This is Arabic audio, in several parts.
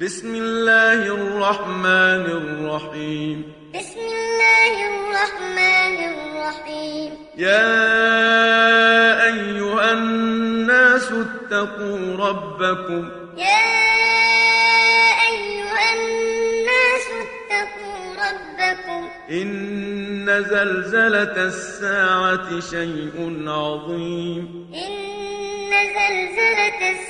بسم الله الرحمن الرحيم. بسم الله الرحمن الرحيم. يا أيها الناس اتقوا ربكم. يا أيها الناس اتقوا ربكم. إن زلزلة الساعة شيء عظيم. إن زلزلة الساعة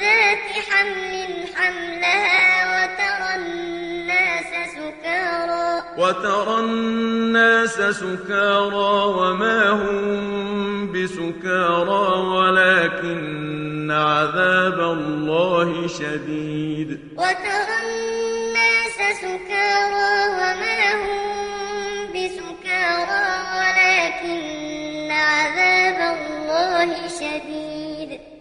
ذات حمل حملها وترى الناس سكارى. وترى الناس سكارى وما هم بسكارى ولكن عذاب الله شديد. وترى الناس سكارى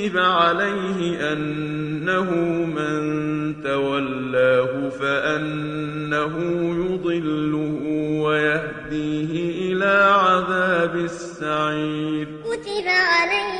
كتب عليه أنه من تولاه فأنه يضله ويهديه إلى عذاب السعير كتب عليه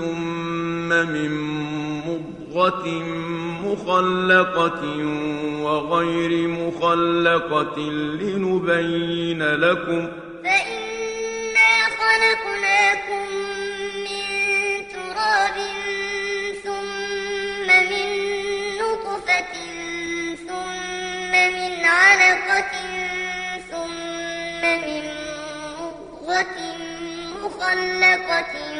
ثم من مضغة مخلقة وغير مخلقة لنبين لكم فإنا خلقناكم من تراب ثم من نطفة ثم من علقة ثم من مضغة مخلقة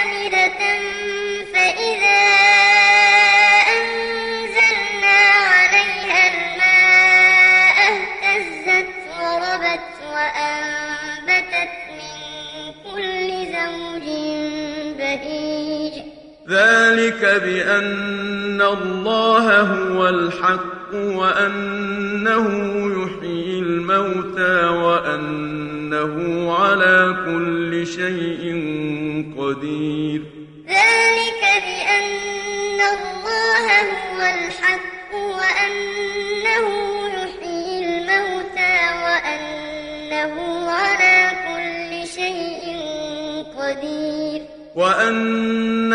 بأن الله هو الحق وأنه يحيي الموتى وأنه على كل شيء قدير. ذلك بأن الله هو الحق وأنه يحيي الموتى وأنه على كل شيء قدير. وأن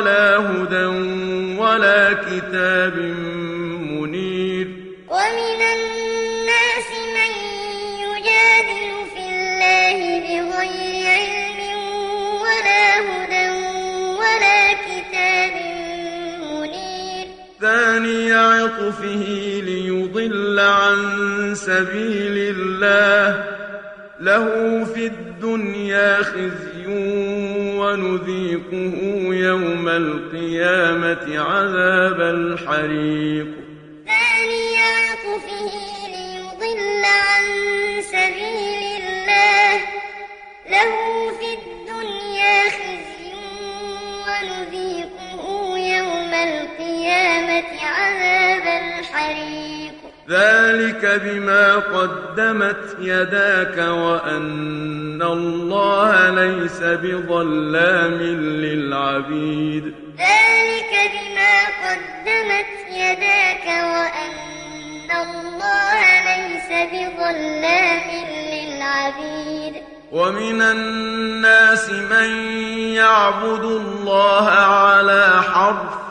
ولا هدى ولا كتاب منير. ومن الناس من يجادل في الله بغير علم ولا هدى ولا كتاب منير. ثاني عطفه ليضل عن سبيل الله. له في الدنيا خزي ونذيقه يوم القيامة عذاب الحريق. ذلك بما قدمت يداك وأن الله ليس بظلام للعبيد. ذلك بما قدمت يداك وأن الله ليس بظلام للعبيد. ومن الناس من يعبد الله على حرف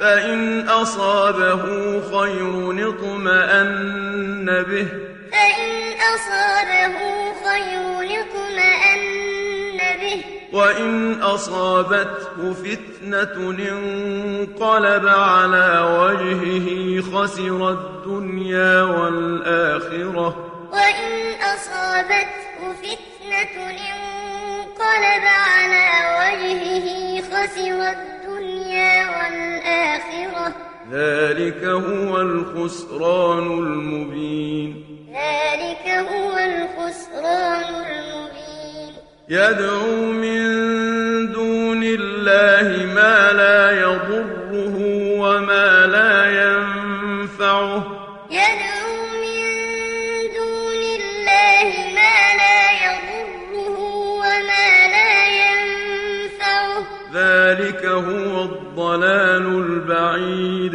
فإن أصابه خير اطمأن به. فإن أصابه خير اطمأن به. وإن أصابته فتنة انقلب على وجهه خسر الدنيا والآخرة. وإن أصابته فتنة انقلب على وجهه خسر الدنيا والآخرة. ذلك هو الخسران المبين. ذلك هو الخسران المبين. يدعو من دون الله ما لا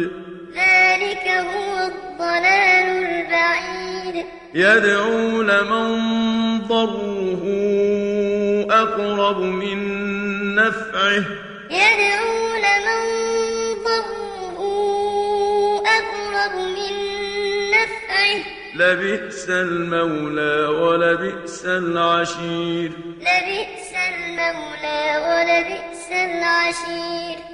البعيد. ذلك هو الضلال البعيد. يدعو لمن ضره أقرب من نفعه. يدعو لمن ضره أقرب من نفعه. لبئس المولى ولبئس العشير. لبئس المولى ولبئس العشير.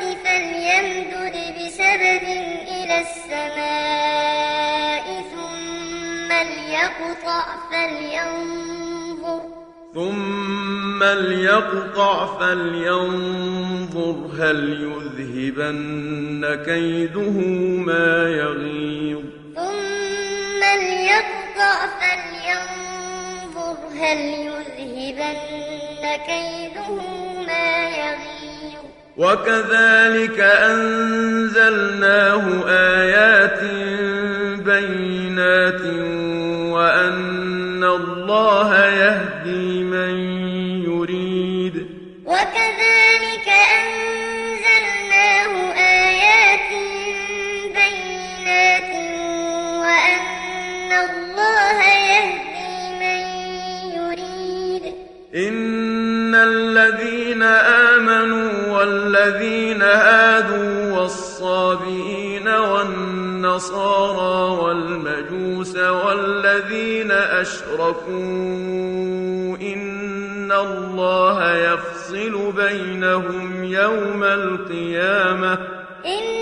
فليمدد بسبب إلى السماء ثم ليقطع فلينظر. ثم ليقطع فلينظر هل يذهبن كيده ما يغيظ. ثم ليقطع فلينظر هل يذهبن كيده ما يغيظ. وكذلك أنزلناه آيات بينات وأن الله يهدي من يريد. وكذلك أنزلناه آيات بينات وأن الله يهدي من يريد. إن الذين آمنوا والذين هادوا والصابئين والنصارى والمجوس والذين أشركوا إن الله يفصل بينهم يوم القيامة. إن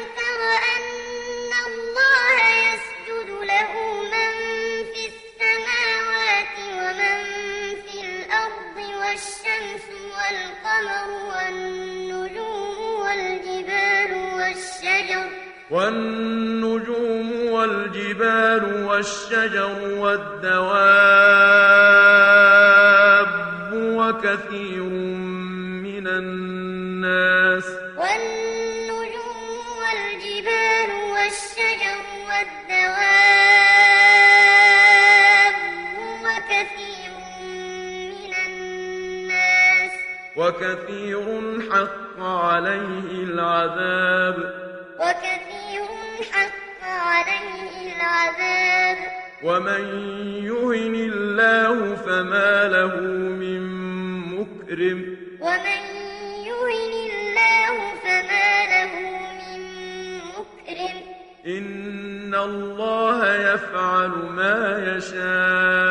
والنجوم والجبال والشجر والدواب وكثير من الناس والنجوم والجبال والشجر والدواب وكثير من الناس وكثير حق عليه العذاب عليه العذاب. ومن يهن الله فما له من مكرم. ومن يهن الله فما له من مكرم. إن الله يفعل ما يشاء.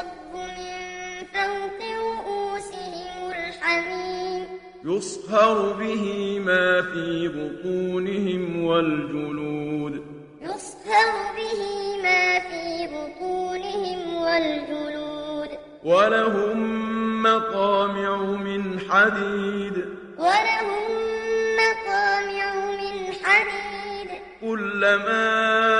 يصب من فوق رؤوسهم الحميم يصهر به ما في بطونهم والجلود يصهر به ما في بطونهم والجلود ولهم مقامع من حديد ولهم مقامع من حديد كلما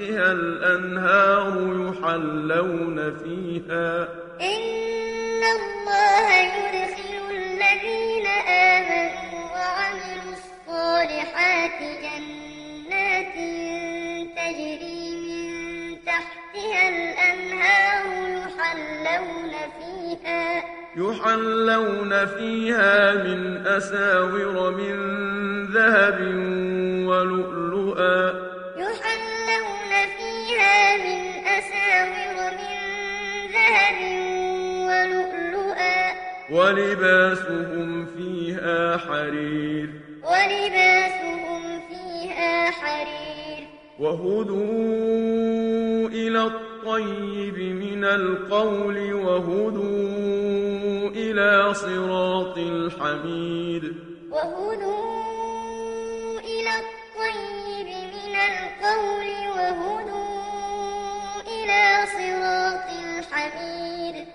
تحتها الأنهار يحلون فيها. إن الله يدخل الذين آمنوا وعملوا الصالحات جنات تجري من تحتها الأنهار يحلون فيها. يحلون فيها من أساور من ذهب ولؤلؤا. ذهب ولؤلؤا. ولباسهم فيها حرير. ولباسهم فيها حرير. وهدوا إلى الطيب من القول وهدوا إلى صراط الحميد. وهدوا إلى الطيب من القول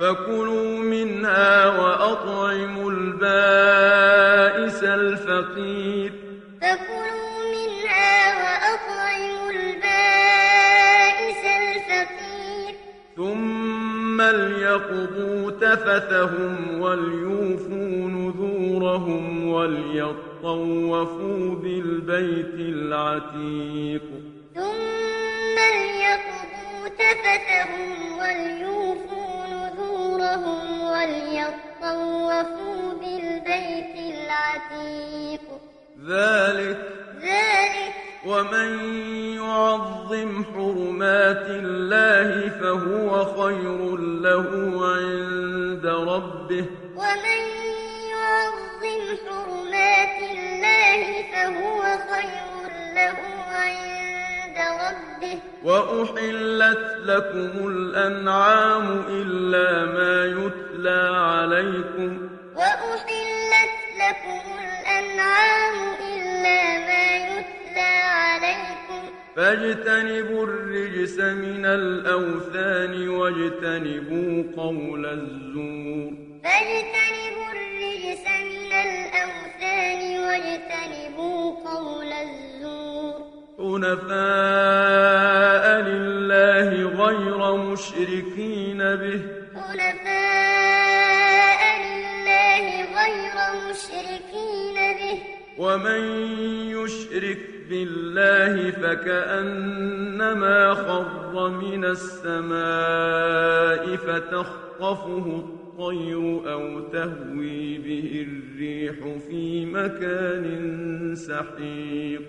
فكلوا منها وأطعموا البائس الفقير. فكلوا منها وأطعموا البائس الفقير. ثم ليقضوا تفثهم وليوفوا نذورهم وليطوفوا بالبيت العتيق. ثم ليقضوا تفثهم وليوفوا نذورهم وليطوفوا بالبيت العتيق. ذلك ذلك ومن يعظم حرمات الله فهو خير له عند ربه. ومن يعظم حرمات الله فهو خير له عند وأحلت لكم الأنعام إلا ما يتلى عليكم. وأحلت لكم الأنعام إلا ما يتلى عليكم. فاجتنبوا الرجس من الأوثان واجتنبوا قول الزور. فاجتنبوا الرجس من الأوثان واجتنبوا قول الزور. حنفاء لله غير مشركين به. حنفاء لله غير مشركين به. ومن يشرك بالله فكأنما خر من السماء فتخطفه الطير أو تهوي به الريح في مكان سحيق.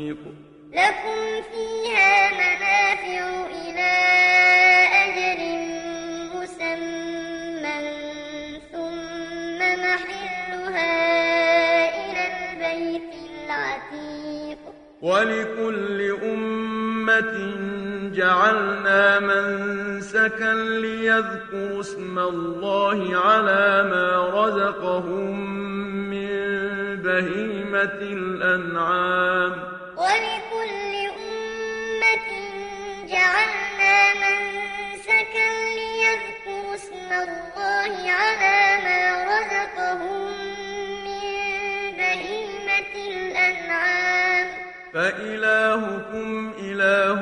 منسكا ليذكروا اسم الله على ما رزقهم من بهيمة الأنعام. ولكل أمة جعلنا منسكا ليذكروا اسم الله على ما رزقهم من بهيمة الأنعام. فإلهكم إله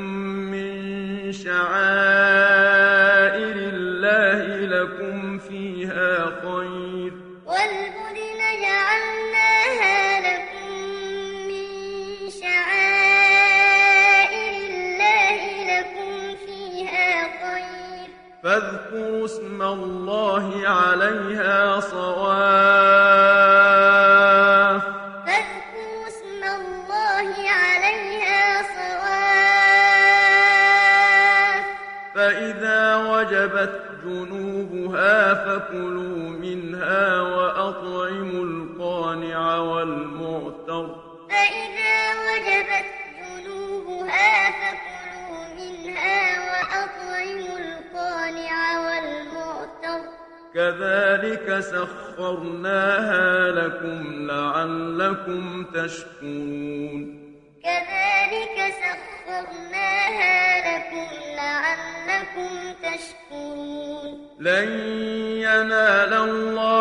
فاذكروا اسم الله عليها صواف. فاذكروا اسم الله عليها صواف. فإذا وجبت جنوبها فكلوا منها وأطعموا القانع والمعتر كذلك سخرناها لكم لعلكم تشكرون. كذلك سخرناها لكم لعلكم تشكرون. لن ينال الله